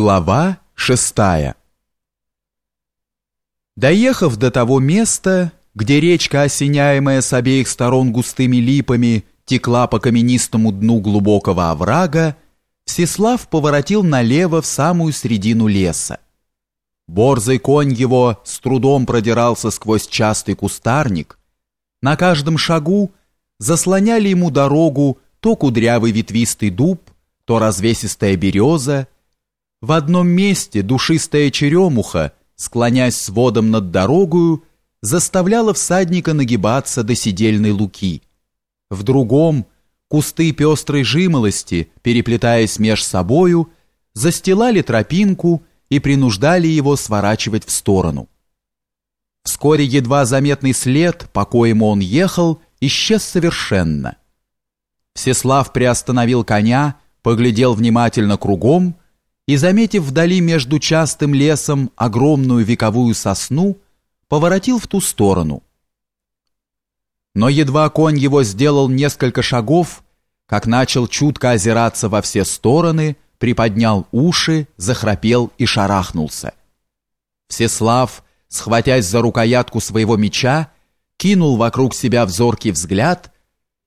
Глава шестая Доехав до того места, где речка, осеняемая с обеих сторон густыми липами, текла по каменистому дну глубокого оврага, Всеслав поворотил налево в самую середину леса. Борзый конь его с трудом продирался сквозь частый кустарник. На каждом шагу заслоняли ему дорогу то кудрявый ветвистый дуб, то развесистая береза, в одном месте душистая черемуха, склонясь сводом над дорогою, заставляла всадника нагибаться до сидельной луки. В другом кусты пестрой жимолости, переплетаясь меж собою, застилали тропинку и принуждали его сворачивать в сторону. Вскоре едва заметный след, по коему он ехал, исчез совершенно. Всеслав приостановил коня, поглядел внимательно кругом и, заметив вдали между частым лесом огромную вековую сосну, поворотил в ту сторону. Но едва конь его сделал несколько шагов, как начал чутко озираться во все стороны, приподнял уши, захрапел и шарахнулся. Всеслав, схватясь за рукоятку своего меча, кинул вокруг себя взоркий взгляд,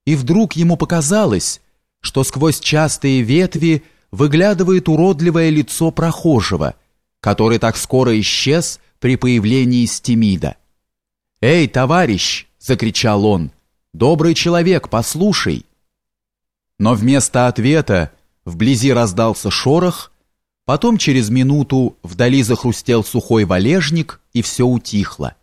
и вдруг ему показалось, что сквозь частые ветви выглядывает уродливое лицо прохожего, который так скоро исчез при появлении Стемида. «Эй, товарищ!» — закричал он. «Добрый человек, послушай!» Но вместо ответа вблизи раздался шорох, потом через минуту вдали захрустел сухой валежник, и все утихло.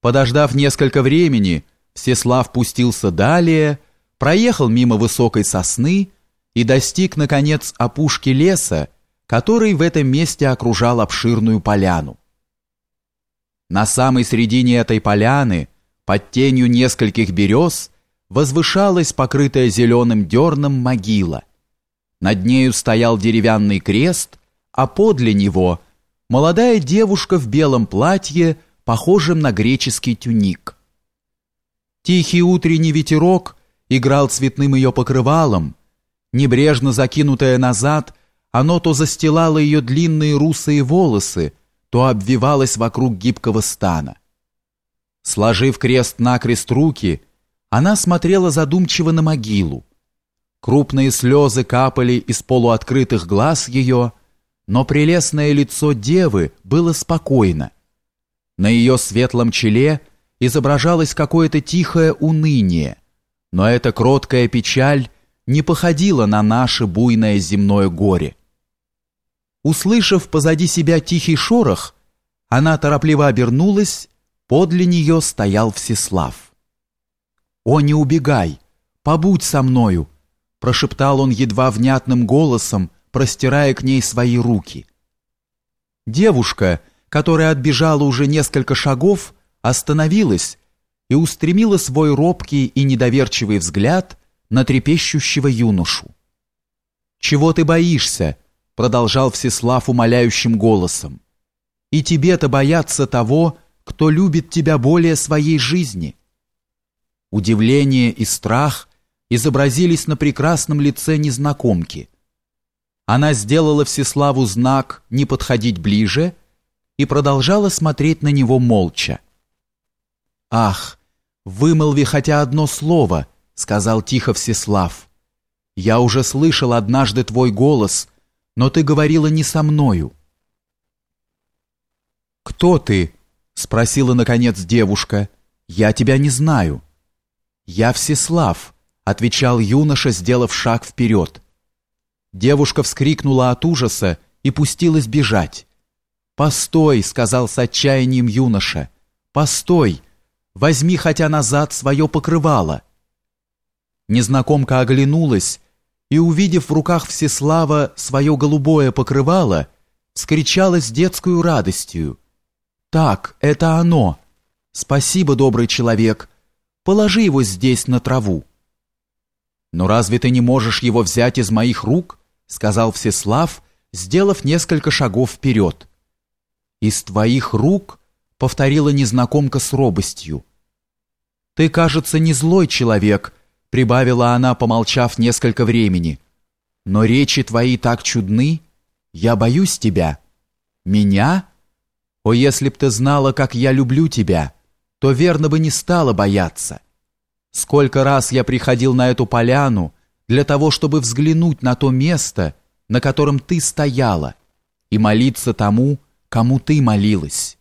Подождав несколько времени, Всеслав пустился далее, проехал мимо высокой сосны и достиг, наконец, опушки леса, который в этом месте окружал обширную поляну. На самой середине этой поляны, под тенью нескольких берез, возвышалась покрытая зеленым дерном могила. Над нею стоял деревянный крест, а подле него молодая девушка в белом платье, похожем на греческий тюник. Тихий утренний ветерок играл цветным ее покрывалом, Небрежно закинутое назад, оно то застилало ее длинные русые волосы, то обвивалось вокруг гибкого стана. Сложив крест-накрест руки, она смотрела задумчиво на могилу. Крупные слезы капали из полуоткрытых глаз ее, но прелестное лицо девы было спокойно. На ее светлом челе изображалось какое-то тихое уныние, но эта кроткая печаль не походила на наше буйное земное горе. Услышав позади себя тихий шорох, она торопливо обернулась, подле нее стоял Всеслав. «О, не убегай! Побудь со мною!» прошептал он едва внятным голосом, простирая к ней свои руки. Девушка, которая отбежала уже несколько шагов, остановилась и устремила свой робкий и недоверчивый взгляд на трепещущего юношу. «Чего ты боишься?» — продолжал Всеслав умоляющим голосом. «И тебе-то бояться того, кто любит тебя более своей жизни». Удивление и страх изобразились на прекрасном лице незнакомки. Она сделала Всеславу знак «не подходить ближе» и продолжала смотреть на него молча. «Ах, вымолви хотя одно слово», сказал тихо Всеслав. Я уже слышал однажды твой голос, но ты говорила не со мною. Кто ты? спросила наконец девушка. Я тебя не знаю. Я Всеслав, отвечал юноша, сделав шаг вперед. Девушка вскрикнула от ужаса и пустилась бежать. «Постой!» — сказал с отчаянием юноша. «Постой! Возьми хотя назад свое покрывало!» Незнакомка оглянулась и, увидев в руках Всеслава свое голубое покрывало, вскричала с детскую радостью. «Так, это оно! Спасибо, добрый человек! Положи его здесь на траву!» «Но разве ты не можешь его взять из моих рук?» сказал Всеслав, сделав несколько шагов вперед. «Из твоих рук?» — повторила незнакомка с робостью. «Ты, кажется, не злой человек», прибавила она, помолчав несколько времени. Но речи твои так чудны, Я боюсь тебя. Меня? О, если б ты знала, как я люблю тебя, то верно бы не стала бояться. Сколько раз я приходил на эту поляну для того, чтобы взглянуть на то место, на котором ты стояла, и молиться тому, кому ты молилась.